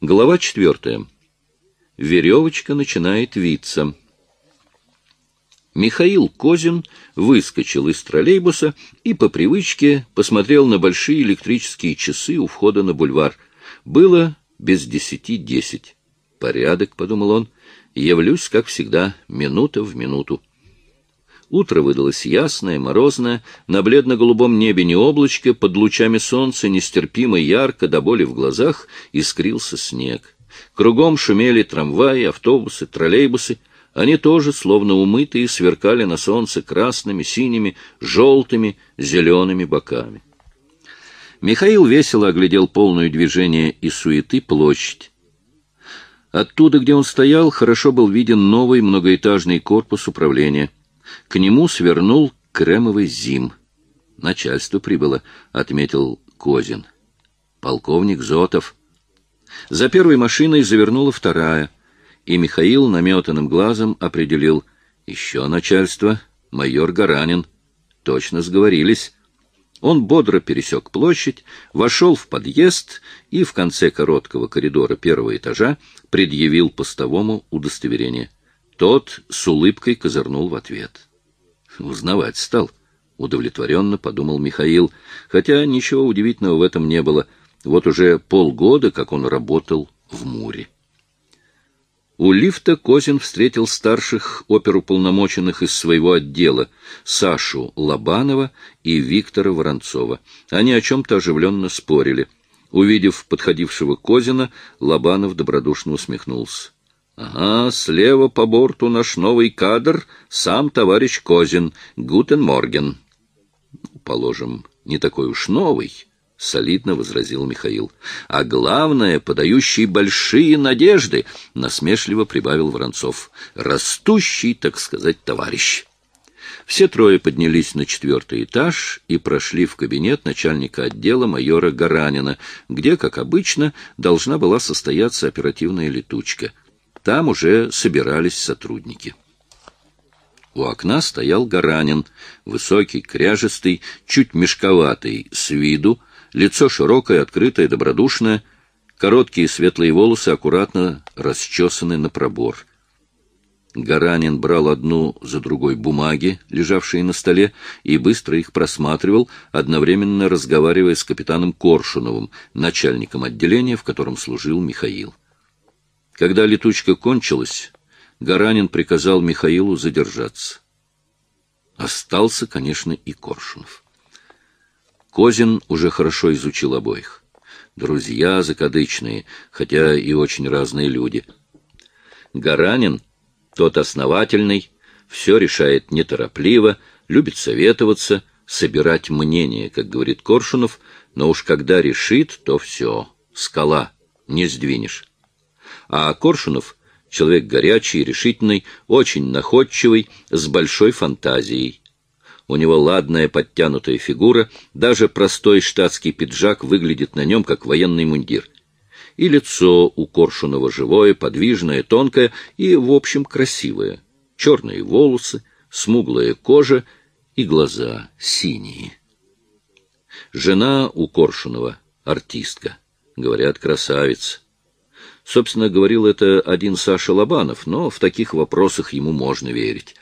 Глава четвертая. Веревочка начинает виться. Михаил Козин выскочил из троллейбуса и по привычке посмотрел на большие электрические часы у входа на бульвар. Было без десяти десять. «Порядок», — подумал он, — «явлюсь, как всегда, минута в минуту». Утро выдалось ясное, морозное, на бледно-голубом небе не облачко, под лучами солнца нестерпимо ярко, до боли в глазах, искрился снег. Кругом шумели трамваи, автобусы, троллейбусы. Они тоже, словно умытые, сверкали на солнце красными, синими, желтыми, зелеными боками. Михаил весело оглядел полную движение и суеты площадь. Оттуда, где он стоял, хорошо был виден новый многоэтажный корпус управления — к нему свернул кремовый зим. Начальство прибыло, — отметил Козин. Полковник Зотов. За первой машиной завернула вторая, и Михаил наметанным глазом определил. Еще начальство, майор Гаранин. Точно сговорились. Он бодро пересек площадь, вошел в подъезд и в конце короткого коридора первого этажа предъявил постовому удостоверение. Тот с улыбкой козырнул в ответ. Узнавать стал. Удовлетворенно подумал Михаил, хотя ничего удивительного в этом не было. Вот уже полгода, как он работал в Муре. У лифта Козин встретил старших оперуполномоченных из своего отдела Сашу Лобанова и Виктора Воронцова. Они о чем-то оживленно спорили. Увидев подходившего Козина, Лобанов добродушно усмехнулся. Ага, слева по борту наш новый кадр, сам товарищ Козин. Гутен. Положим, не такой уж новый, — солидно возразил Михаил. А главное, подающий большие надежды, — насмешливо прибавил Воронцов. Растущий, так сказать, товарищ. Все трое поднялись на четвертый этаж и прошли в кабинет начальника отдела майора Гаранина, где, как обычно, должна была состояться оперативная летучка — там уже собирались сотрудники. У окна стоял Гаранин, высокий, кряжестый, чуть мешковатый с виду, лицо широкое, открытое, добродушное, короткие светлые волосы аккуратно расчесаны на пробор. Гаранин брал одну за другой бумаги, лежавшие на столе, и быстро их просматривал, одновременно разговаривая с капитаном Коршуновым, начальником отделения, в котором служил Михаил. Когда летучка кончилась, Гаранин приказал Михаилу задержаться. Остался, конечно, и Коршунов. Козин уже хорошо изучил обоих. Друзья закадычные, хотя и очень разные люди. Гаранин, тот основательный, все решает неторопливо, любит советоваться, собирать мнение, как говорит Коршунов, но уж когда решит, то все, скала, не сдвинешь а Коршунов — человек горячий, решительный, очень находчивый, с большой фантазией. У него ладная подтянутая фигура, даже простой штатский пиджак выглядит на нем как военный мундир. И лицо у Коршунова живое, подвижное, тонкое и, в общем, красивое. Черные волосы, смуглая кожа и глаза синие. Жена у Коршунова — артистка. Говорят, красавица. Собственно, говорил это один Саша Лобанов, но в таких вопросах ему можно верить.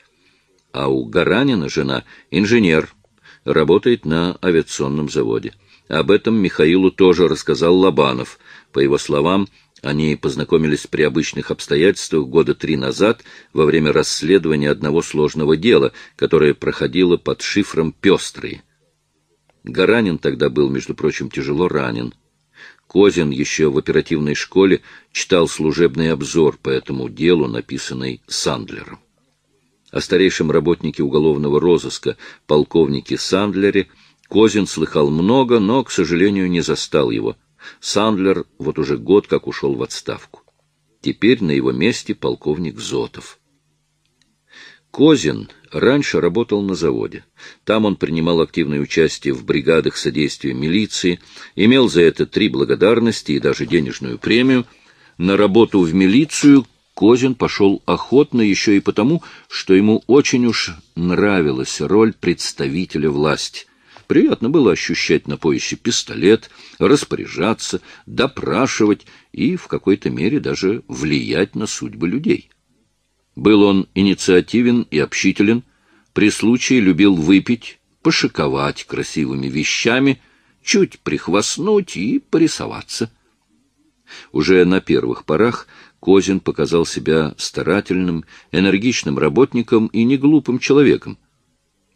А у Гаранина жена инженер, работает на авиационном заводе. Об этом Михаилу тоже рассказал Лобанов. По его словам, они познакомились при обычных обстоятельствах года три назад во время расследования одного сложного дела, которое проходило под шифром «Пестрые». Гаранин тогда был, между прочим, тяжело ранен. Козин еще в оперативной школе читал служебный обзор по этому делу, написанный Сандлером. О старейшем работнике уголовного розыска, полковнике Сандлере, Козин слыхал много, но, к сожалению, не застал его. Сандлер вот уже год как ушел в отставку. Теперь на его месте полковник Зотов. Козин раньше работал на заводе. Там он принимал активное участие в бригадах содействия милиции, имел за это три благодарности и даже денежную премию. На работу в милицию Козин пошел охотно еще и потому, что ему очень уж нравилась роль представителя власти. Приятно было ощущать на поясе пистолет, распоряжаться, допрашивать и в какой-то мере даже влиять на судьбы людей. Был он инициативен и общителен, при случае любил выпить, пошиковать красивыми вещами, чуть прихвастнуть и порисоваться. Уже на первых порах Козин показал себя старательным, энергичным работником и неглупым человеком.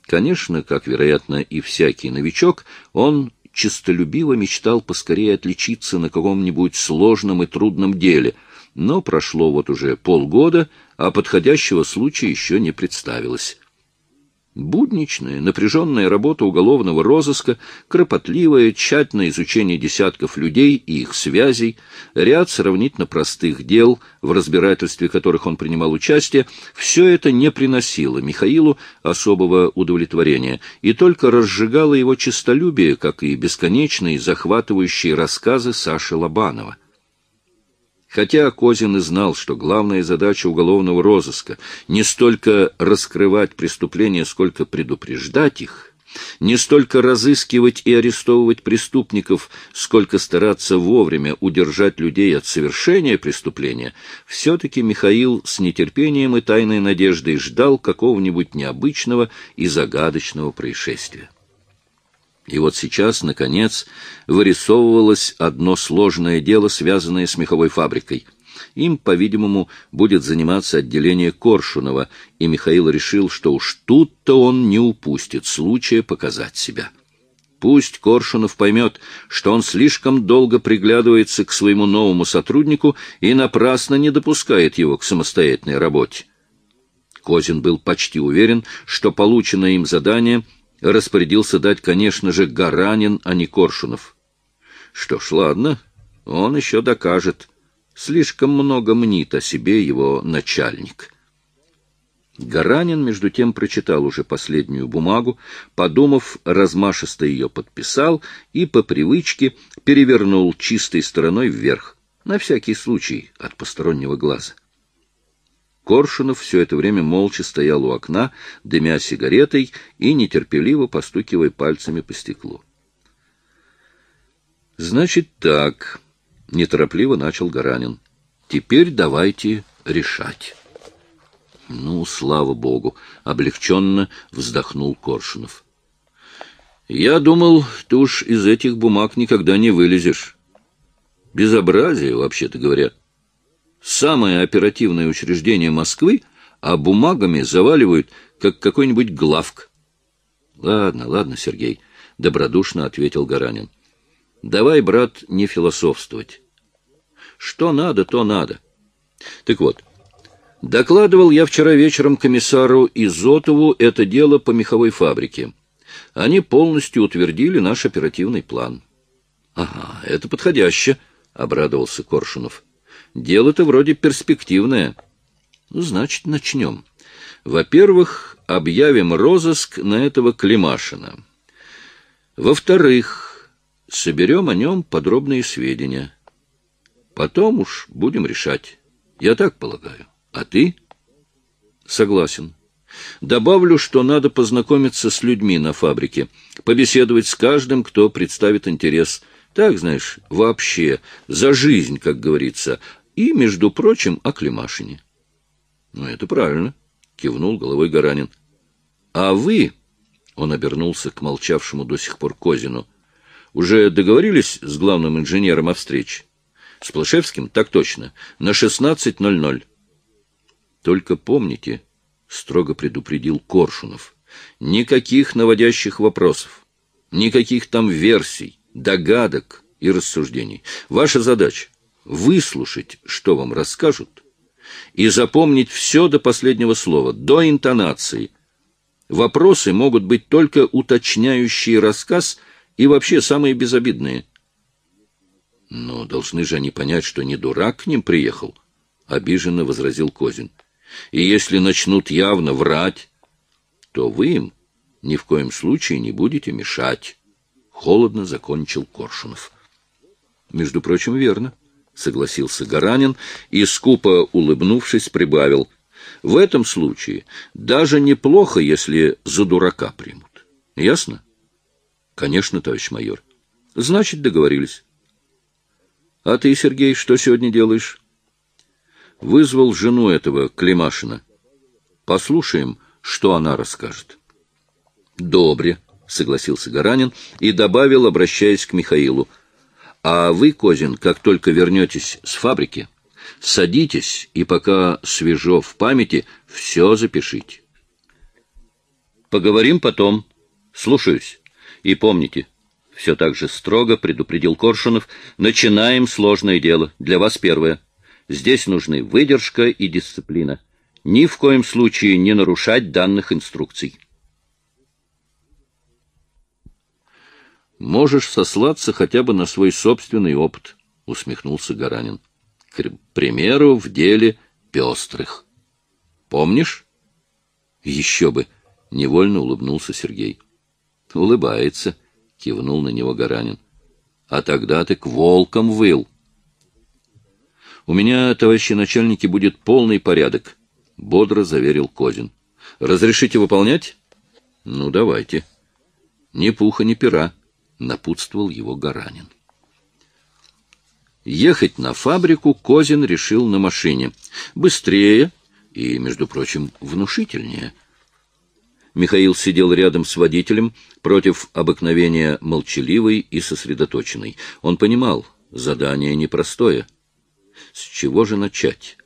Конечно, как, вероятно, и всякий новичок, он честолюбиво мечтал поскорее отличиться на каком-нибудь сложном и трудном деле, но прошло вот уже полгода, а подходящего случая еще не представилось. Будничная, напряженная работа уголовного розыска, кропотливое, тщательное изучение десятков людей и их связей, ряд сравнительно простых дел, в разбирательстве которых он принимал участие, все это не приносило Михаилу особого удовлетворения и только разжигало его честолюбие, как и бесконечные захватывающие рассказы Саши Лобанова. Хотя Козин и знал, что главная задача уголовного розыска не столько раскрывать преступления, сколько предупреждать их, не столько разыскивать и арестовывать преступников, сколько стараться вовремя удержать людей от совершения преступления, все-таки Михаил с нетерпением и тайной надеждой ждал какого-нибудь необычного и загадочного происшествия. И вот сейчас, наконец, вырисовывалось одно сложное дело, связанное с меховой фабрикой. Им, по-видимому, будет заниматься отделение Коршунова, и Михаил решил, что уж тут-то он не упустит случая показать себя. Пусть Коршунов поймет, что он слишком долго приглядывается к своему новому сотруднику и напрасно не допускает его к самостоятельной работе. Козин был почти уверен, что полученное им задание — распорядился дать, конечно же, Гаранин, а не Коршунов. Что ж, ладно, он еще докажет. Слишком много мнит о себе его начальник. Гаранин, между тем, прочитал уже последнюю бумагу, подумав, размашисто ее подписал и по привычке перевернул чистой стороной вверх, на всякий случай от постороннего глаза. Коршунов все это время молча стоял у окна, дымя сигаретой и нетерпеливо постукивая пальцами по стеклу. «Значит так», — неторопливо начал Гаранин. «Теперь давайте решать». «Ну, слава богу!» — облегченно вздохнул Коршунов. «Я думал, ты уж из этих бумаг никогда не вылезешь. Безобразие, вообще-то говоря» самое оперативное учреждение Москвы, а бумагами заваливают, как какой-нибудь главк. — Ладно, ладно, Сергей, — добродушно ответил Гаранин. — Давай, брат, не философствовать. Что надо, то надо. Так вот, докладывал я вчера вечером комиссару Изотову это дело по меховой фабрике. Они полностью утвердили наш оперативный план. — Ага, это подходяще, — обрадовался Коршунов. — Дело-то вроде перспективное. Ну, значит, начнем. Во-первых, объявим розыск на этого Климашина. Во-вторых, соберем о нем подробные сведения. Потом уж будем решать. Я так полагаю. А ты? Согласен. Добавлю, что надо познакомиться с людьми на фабрике, побеседовать с каждым, кто представит интерес. Так, знаешь, вообще, за жизнь, как говорится, и, между прочим, о Климашине. — Ну, это правильно, — кивнул головой Гаранин. — А вы, — он обернулся к молчавшему до сих пор Козину, — уже договорились с главным инженером о встрече? — С Плашевским? Так точно. На 16.00. — Только помните, — строго предупредил Коршунов, — никаких наводящих вопросов, никаких там версий, догадок и рассуждений. Ваша задача выслушать, что вам расскажут, и запомнить все до последнего слова, до интонации. Вопросы могут быть только уточняющие рассказ и вообще самые безобидные. Но должны же они понять, что не дурак к ним приехал, — обиженно возразил Козин. И если начнут явно врать, то вы им ни в коем случае не будете мешать. Холодно закончил Коршунов. Между прочим, верно. — согласился Гаранин и, скупо улыбнувшись, прибавил. — В этом случае даже неплохо, если за дурака примут. Ясно? — Конечно, товарищ майор. — Значит, договорились. — А ты, Сергей, что сегодня делаешь? — Вызвал жену этого Климашина. Послушаем, что она расскажет. — Добре, — согласился Гаранин и добавил, обращаясь к Михаилу. — А вы, Козин, как только вернетесь с фабрики, садитесь и пока свежо в памяти, все запишите. Поговорим потом. Слушаюсь. И помните, все так же строго предупредил Коршунов, начинаем сложное дело. Для вас первое. Здесь нужны выдержка и дисциплина. Ни в коем случае не нарушать данных инструкций. Можешь сослаться хотя бы на свой собственный опыт, усмехнулся Гаранин. К примеру, в деле пестрых. Помнишь? Еще бы, невольно улыбнулся Сергей. Улыбается, кивнул на него Гаранин. А тогда ты к волкам выл. У меня, товарищи начальники, будет полный порядок, бодро заверил Козин. Разрешите выполнять? Ну, давайте. Ни пуха, ни пера, напутствовал его Гаранин. Ехать на фабрику Козин решил на машине. Быстрее и, между прочим, внушительнее — Михаил сидел рядом с водителем, против обыкновения молчаливый и сосредоточенный. Он понимал, задание непростое. С чего же начать?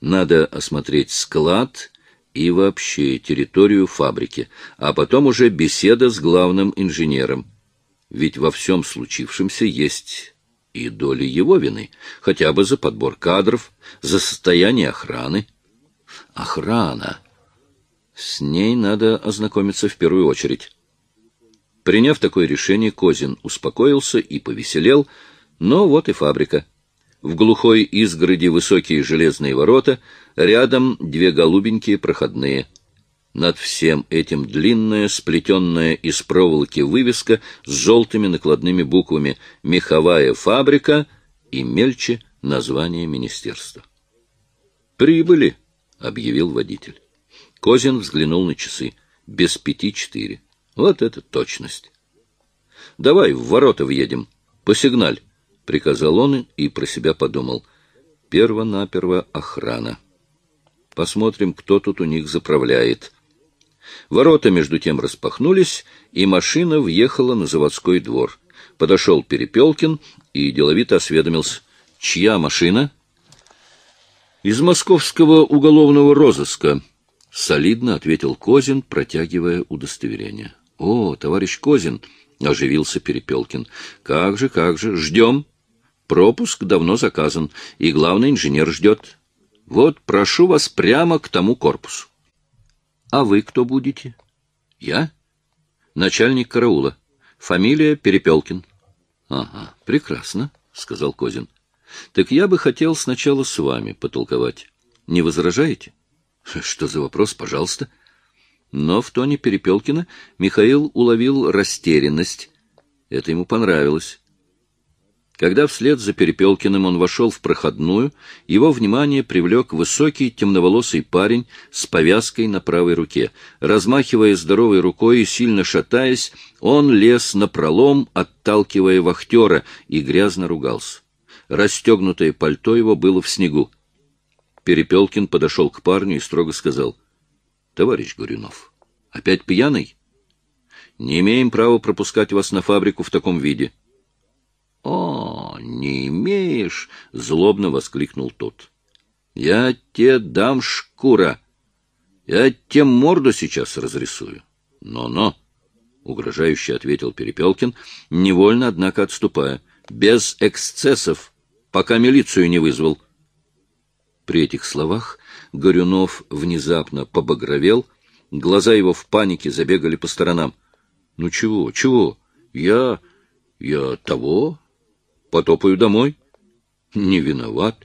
Надо осмотреть склад и вообще территорию фабрики, а потом уже беседа с главным инженером. Ведь во всем случившемся есть и доля его вины, хотя бы за подбор кадров, за состояние охраны. Охрана! С ней надо ознакомиться в первую очередь. Приняв такое решение, Козин успокоился и повеселел, но вот и фабрика. В глухой изгороди высокие железные ворота, рядом две голубенькие проходные. Над всем этим длинная, сплетенная из проволоки вывеска с желтыми накладными буквами «Меховая фабрика» и мельче название министерства. «Прибыли», — объявил водитель. Козин взглянул на часы. Без пяти четыре. Вот это точность. — Давай в ворота въедем. Посигналь, — приказал он и про себя подумал. Перво-наперво охрана. Посмотрим, кто тут у них заправляет. Ворота между тем распахнулись, и машина въехала на заводской двор. Подошел Перепелкин и деловито осведомился. — Чья машина? — Из московского уголовного розыска, — солидно ответил Козин, протягивая удостоверение. — О, товарищ Козин! — оживился Перепелкин. — Как же, как же, ждем. Пропуск давно заказан, и главный инженер ждет. Вот, прошу вас прямо к тому корпусу. — А вы кто будете? — Я? — Начальник караула. Фамилия Перепелкин. — Ага, прекрасно, — сказал Козин. — Так я бы хотел сначала с вами потолковать. Не возражаете? — что за вопрос, пожалуйста? Но в тоне Перепелкина Михаил уловил растерянность. Это ему понравилось. Когда вслед за Перепелкиным он вошел в проходную, его внимание привлек высокий темноволосый парень с повязкой на правой руке. Размахивая здоровой рукой и сильно шатаясь, он лез на пролом, отталкивая вахтера, и грязно ругался. Расстегнутое пальто его было в снегу. Перепелкин подошел к парню и строго сказал. — Товарищ Горюнов, опять пьяный? Не имеем права пропускать вас на фабрику в таком виде. — О, не имеешь! — злобно воскликнул тот. — Я тебе дам шкура. Я тебе морду сейчас разрисую. Но-но, — угрожающе ответил Перепелкин, невольно, однако, отступая. — Без эксцессов, пока милицию не вызвал. — при этих словах Горюнов внезапно побагровел, глаза его в панике забегали по сторонам. — Ну чего, чего? Я... я того? Потопаю домой? — Не виноват.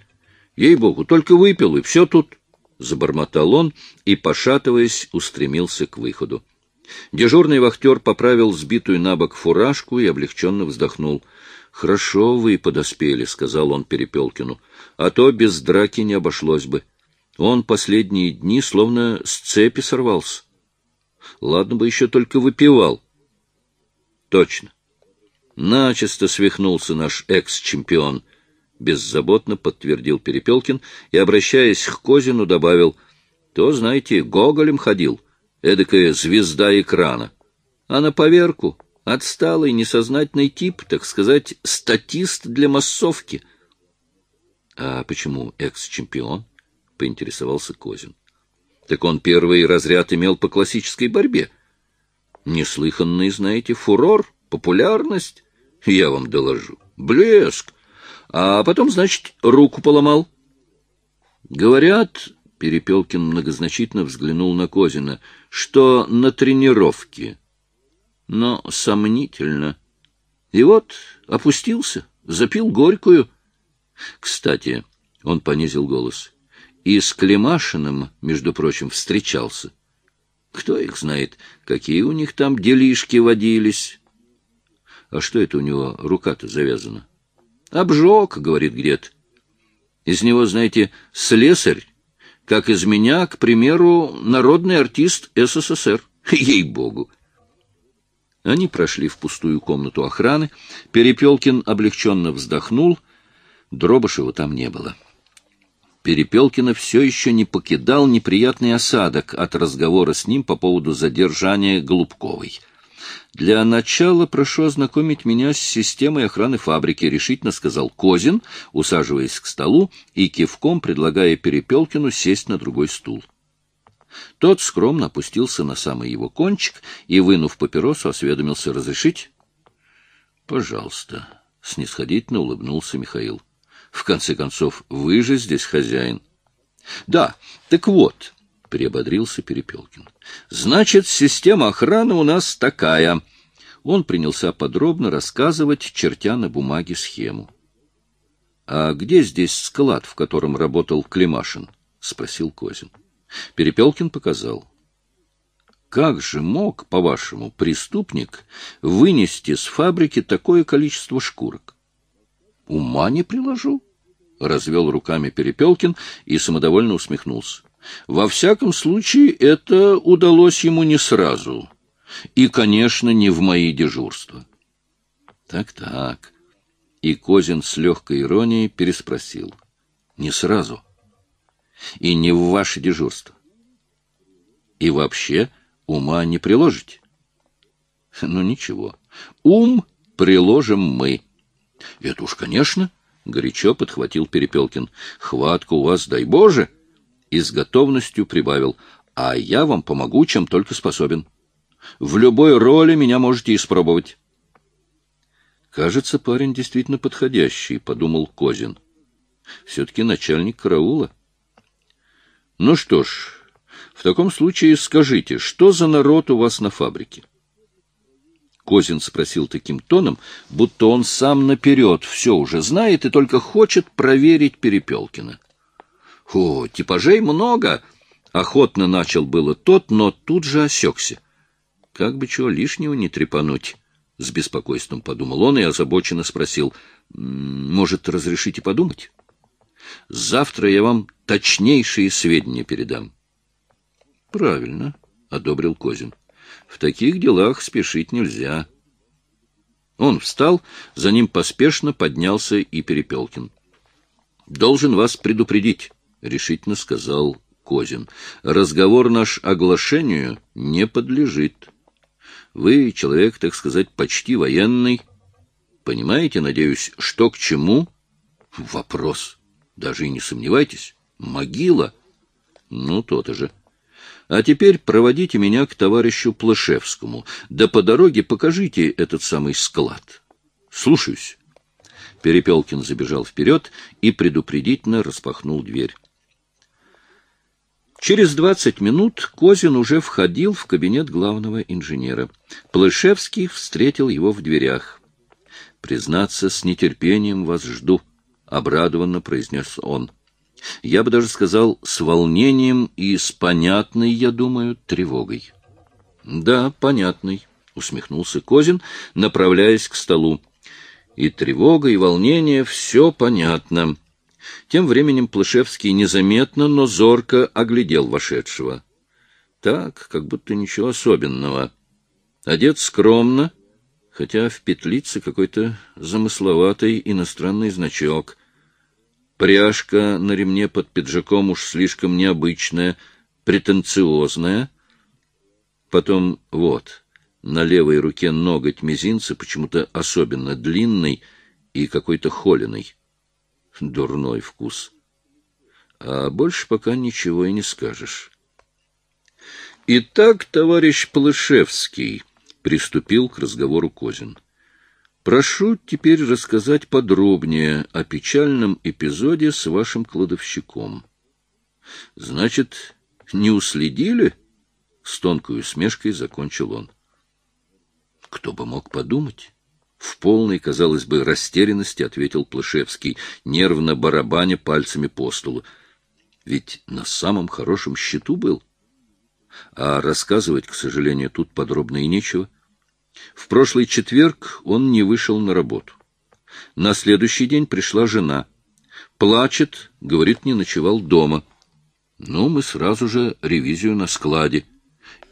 Ей-богу, только выпил, и все тут. Забормотал он и, пошатываясь, устремился к выходу. Дежурный вахтер поправил сбитую на бок фуражку и облегченно вздохнул —— Хорошо вы подоспели, — сказал он Перепелкину, — а то без драки не обошлось бы. Он последние дни словно с цепи сорвался. Ладно бы еще только выпивал. Точно. Начисто свихнулся наш экс-чемпион, беззаботно подтвердил Перепелкин и, обращаясь к Козину, добавил, то, знаете, Гоголем ходил, эдакая звезда экрана. А на поверку отсталый, несознательный тип, так сказать, статист для массовки. — А почему экс-чемпион? — поинтересовался Козин. — Так он первый разряд имел по классической борьбе. Неслыханный, знаете, фурор, популярность. Я вам доложу. Блеск. А потом, значит, руку поломал. Говорят, Перепелкин многозначительно взглянул на Козина, что на тренировке. Но сомнительно. И вот опустился, запил горькую. Кстати, он понизил голос, и с Климашиным, между прочим, встречался. Кто их знает, какие у них там делишки водились. А что это у него рука-то завязана? Обжег, говорит где-то. Из него, знаете, слесарь, как из меня, к примеру, народный артист СССР. Ей-богу! Они прошли в пустую комнату охраны. Перепелкин облегченно вздохнул. Дробышева там не было. Перепелкина все еще не покидал неприятный осадок от разговора с ним по поводу задержания Голубковой. «Для начала прошу ознакомить меня с системой охраны фабрики», — решительно сказал Козин, усаживаясь к столу и кивком предлагая Перепелкину сесть на другой стул. Тот скромно опустился на самый его кончик и, вынув папиросу, осведомился разрешить. — Пожалуйста, — снисходительно улыбнулся Михаил. — В конце концов, вы же здесь хозяин. — Да, так вот, — приободрился Перепелкин. — Значит, система охраны у нас такая. Он принялся подробно рассказывать, чертя на бумаге схему. — А где здесь склад, в котором работал Климашин? — спросил Козин. — Перепелкин показал. Как же мог, по-вашему, преступник вынести с фабрики такое количество шкурок? Ума не приложу, — развел руками Перепелкин и самодовольно усмехнулся. Во всяком случае, это удалось ему не сразу. И, конечно, не в мои дежурства. Так-так. И Козин с легкой иронией переспросил. Не сразу и не в ваше дежурство. И вообще ума не приложите. Ну, ничего. Ум приложим мы. Это уж, конечно, — горячо подхватил Перепелкин. Хватка у вас, дай Боже! И с готовностью прибавил. А я вам помогу, чем только способен. В любой роли меня можете испробовать. Кажется, парень действительно подходящий, — подумал Козин. Все-таки начальник караула. Ну что ж, в таком случае скажите, что за народ у вас на фабрике? Козин спросил таким тоном, будто он сам наперед все уже знает и только хочет проверить Перепелкина. — О, типажей много! — охотно начал было тот, но тут же осекся. Как бы чего лишнего не трепануть, — с беспокойством подумал он и озабоченно спросил. — Может, разрешите подумать? Завтра я вам точнейшие сведения передам. — Правильно, — одобрил Козин. — В таких делах спешить нельзя. Он встал, за ним поспешно поднялся и Перепелкин. — Должен вас предупредить, — решительно сказал Козин. — Разговор наш оглашению не подлежит. Вы человек, так сказать, почти военный. Понимаете, надеюсь, что к чему? — Вопрос. Даже и не сомневайтесь. Могила. Ну, то-то же. А теперь проводите меня к товарищу Плашевскому, да по дороге покажите этот самый склад. Слушаюсь. Перепелкин забежал вперед и предупредительно распахнул дверь. Через двадцать минут Козин уже входил в кабинет главного инженера. Плышевский встретил его в дверях. «Признаться, с нетерпением вас жду», — обрадованно произнес он. Я бы даже сказал, с волнением и с понятной, я думаю, тревогой. — Да, понятной, — усмехнулся Козин, направляясь к столу. И тревога, и волнение — все понятно. Тем временем Плышевский незаметно, но зорко оглядел вошедшего. Так, как будто ничего особенного. Одет скромно, хотя в петлице какой-то замысловатый иностранный значок. Пряжка на ремне под пиджаком уж слишком необычная, претенциозная. Потом вот, на левой руке ноготь мизинца почему-то особенно длинный и какой-то холеный. Дурной вкус. А больше пока ничего и не скажешь. Итак, товарищ Плышевский, приступил к разговору Козин. Прошу теперь рассказать подробнее о печальном эпизоде с вашим кладовщиком. Значит, не уследили? С тонкой усмешкой закончил он. Кто бы мог подумать? В полной, казалось бы, растерянности ответил Плышевский, нервно барабаня пальцами по столу. Ведь на самом хорошем счету был. А рассказывать, к сожалению, тут подробно и нечего. В прошлый четверг он не вышел на работу. На следующий день пришла жена. Плачет, говорит, не ночевал дома. Ну, мы сразу же ревизию на складе.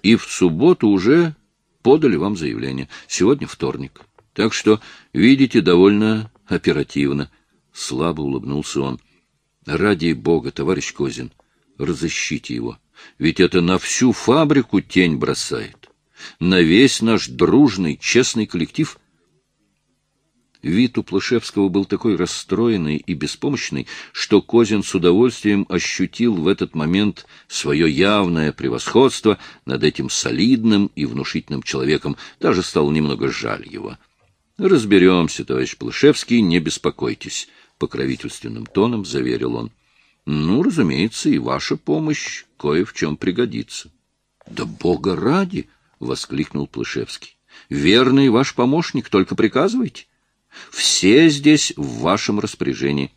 И в субботу уже подали вам заявление. Сегодня вторник. Так что, видите, довольно оперативно. Слабо улыбнулся он. Ради бога, товарищ Козин, разыщите его. Ведь это на всю фабрику тень бросает на весь наш дружный, честный коллектив. Вид у Плашевского был такой расстроенный и беспомощный, что Козин с удовольствием ощутил в этот момент свое явное превосходство над этим солидным и внушительным человеком, даже стал немного жаль его. «Разберемся, товарищ Плашевский, не беспокойтесь», — покровительственным тоном заверил он. «Ну, разумеется, и ваша помощь кое в чем пригодится». «Да бога ради!» — воскликнул Плышевский. — Верный ваш помощник, только приказывайте. Все здесь в вашем распоряжении.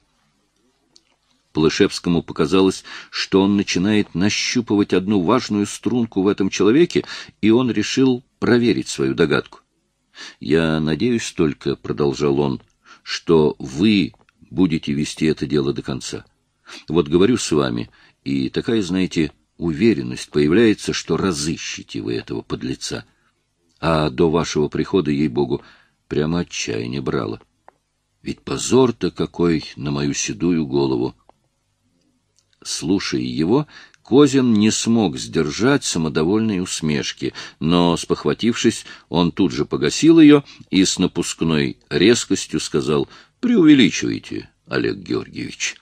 Плышевскому показалось, что он начинает нащупывать одну важную струнку в этом человеке, и он решил проверить свою догадку. — Я надеюсь только, — продолжал он, — что вы будете вести это дело до конца. Вот говорю с вами, и такая, знаете, уверенность появляется, что разыщете вы этого подлеца. А до вашего прихода, ей-богу, прямо отчаяние брало. Ведь позор-то какой на мою седую голову! Слушая его, Козин не смог сдержать самодовольной усмешки, но, спохватившись, он тут же погасил ее и с напускной резкостью сказал «Преувеличивайте, Олег Георгиевич».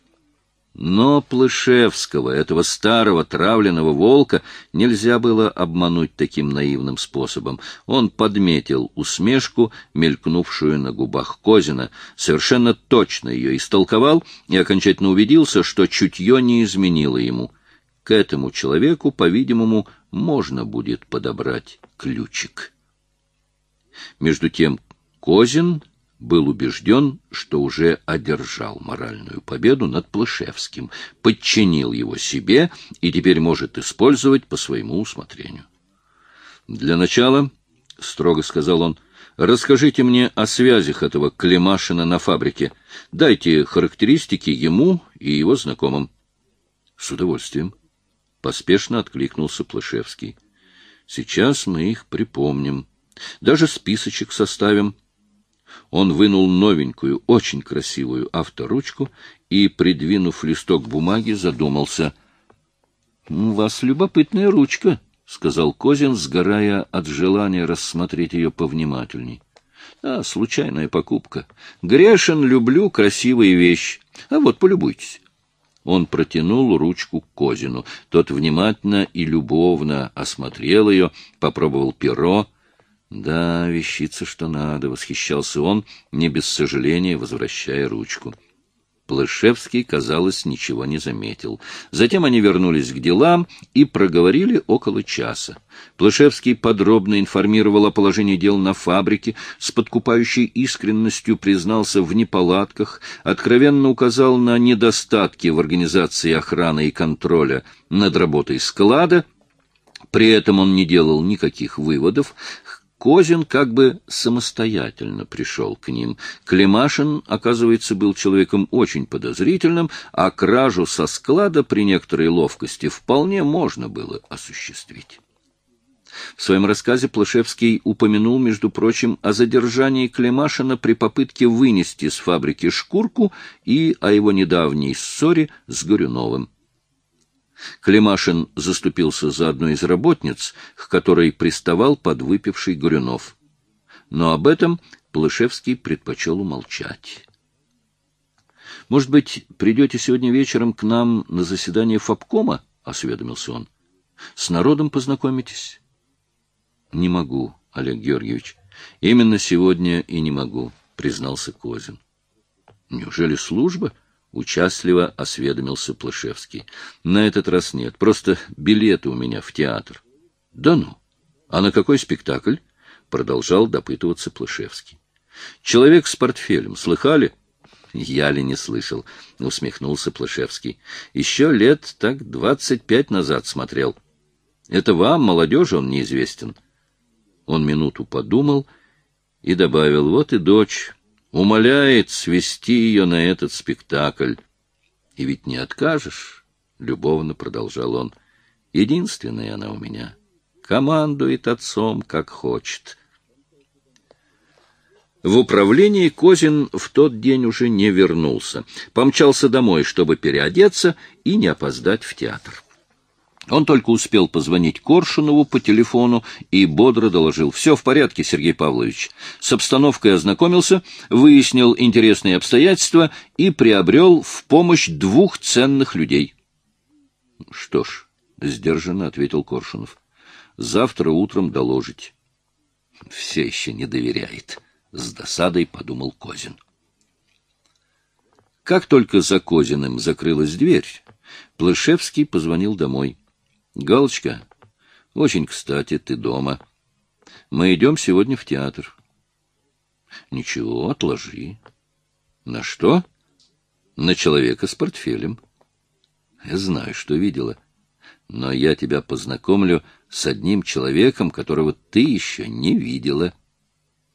Но Плышевского, этого старого травленного волка, нельзя было обмануть таким наивным способом. Он подметил усмешку, мелькнувшую на губах Козина, совершенно точно ее истолковал и окончательно убедился, что чутье не изменило ему. К этому человеку, по-видимому, можно будет подобрать ключик. Между тем Козин был убежден, что уже одержал моральную победу над Плышевским, подчинил его себе и теперь может использовать по своему усмотрению. «Для начала, — строго сказал он, — расскажите мне о связях этого Климашина на фабрике. Дайте характеристики ему и его знакомым». «С удовольствием», — поспешно откликнулся Плышевский. «Сейчас мы их припомним. Даже списочек составим» Он вынул новенькую, очень красивую авторучку и, придвинув листок бумаги, задумался. — У вас любопытная ручка, — сказал Козин, сгорая от желания рассмотреть ее повнимательней. — А, случайная покупка. Грешен, люблю красивые вещи. А вот, полюбуйтесь. Он протянул ручку Козину. Тот внимательно и любовно осмотрел ее, попробовал перо, да, вещица, что надо, — восхищался он, не без сожаления возвращая ручку. Плышевский, казалось, ничего не заметил. Затем они вернулись к делам и проговорили около часа. Плышевский подробно информировал о положении дел на фабрике, с подкупающей искренностью признался в неполадках, откровенно указал на недостатки в организации охраны и контроля над работой склада, при этом он не делал никаких выводов, Козин как бы самостоятельно пришел к ним. Климашин, оказывается, был человеком очень подозрительным, а кражу со склада при некоторой ловкости вполне можно было осуществить. В своем рассказе Плашевский упомянул, между прочим, о задержании Климашина при попытке вынести с фабрики шкурку и о его недавней ссоре с Горюновым. Климашин заступился за одну из работниц, к которой приставал подвыпивший Горюнов. Но об этом Плышевский предпочел умолчать. «Может быть, придете сегодня вечером к нам на заседание ФАПКОМа?» — осведомился он. «С народом познакомитесь?» «Не могу, Олег Георгиевич. Именно сегодня и не могу», — признался Козин. «Неужели служба?» — участливо осведомился Плашевский. «На этот раз нет. Просто билеты у меня в театр». «Да ну! А на какой спектакль?» — продолжал допытываться Плашевский. «Человек с портфелем. Слыхали?» «Я ли не слышал?» — усмехнулся Плашевский. «Еще лет так двадцать пять назад смотрел. Это вам, молодежи, он неизвестен». Он минуту подумал и добавил, вот и дочь умоляет свести ее на этот спектакль. И ведь не откажешь, — любовно продолжал он. Единственная она у меня. Командует отцом, как хочет. В управлении Козин в тот день уже не вернулся. Помчался домой, чтобы переодеться и не опоздать в театр. Он только успел позвонить Коршунову по телефону и бодро доложил. «Все в порядке, Сергей Павлович. С обстановкой ознакомился, выяснил интересные обстоятельства и приобрел в помощь двух ценных людей». «Что ж», — сдержанно ответил Коршунов, — «завтра утром доложить». «Все еще не доверяет», — с досадой подумал Козин. Как только за Козиным закрылась дверь, Плышевский позвонил домой. Галочка, очень кстати, ты дома. Мы идем сегодня в театр. Ничего, отложи. На что? На человека с портфелем. Я знаю, что видела. Но я тебя познакомлю с одним человеком, которого ты еще не видела.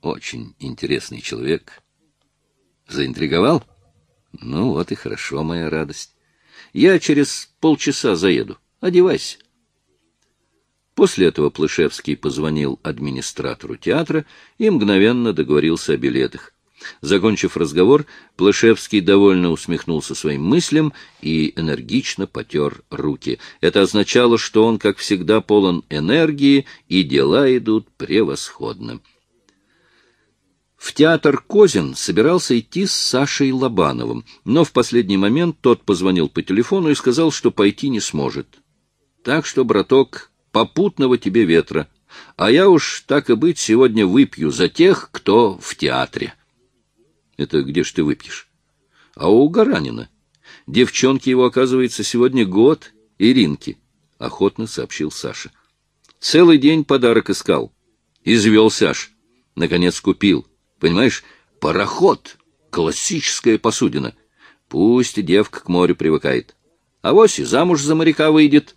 Очень интересный человек. Заинтриговал? Ну вот и хорошо, моя радость. Я через полчаса заеду. Одевайся. После этого Плышевский позвонил администратору театра и мгновенно договорился о билетах. Закончив разговор, Плышевский довольно усмехнулся своим мыслям и энергично потер руки. Это означало, что он, как всегда, полон энергии, и дела идут превосходно. В театр Козин собирался идти с Сашей Лобановым, но в последний момент тот позвонил по телефону и сказал, что пойти не сможет. Так что, браток, попутного тебе ветра, а я уж, так и быть, сегодня выпью за тех, кто в театре. Это где ж ты выпьешь? А у Гаранина. Девчонки его, оказывается, сегодня год, Иринки, — охотно сообщил Саша. Целый день подарок искал. Извел Саш. Наконец купил. Понимаешь, пароход, классическая посудина. Пусть девка к морю привыкает. А вось и замуж за моряка выйдет.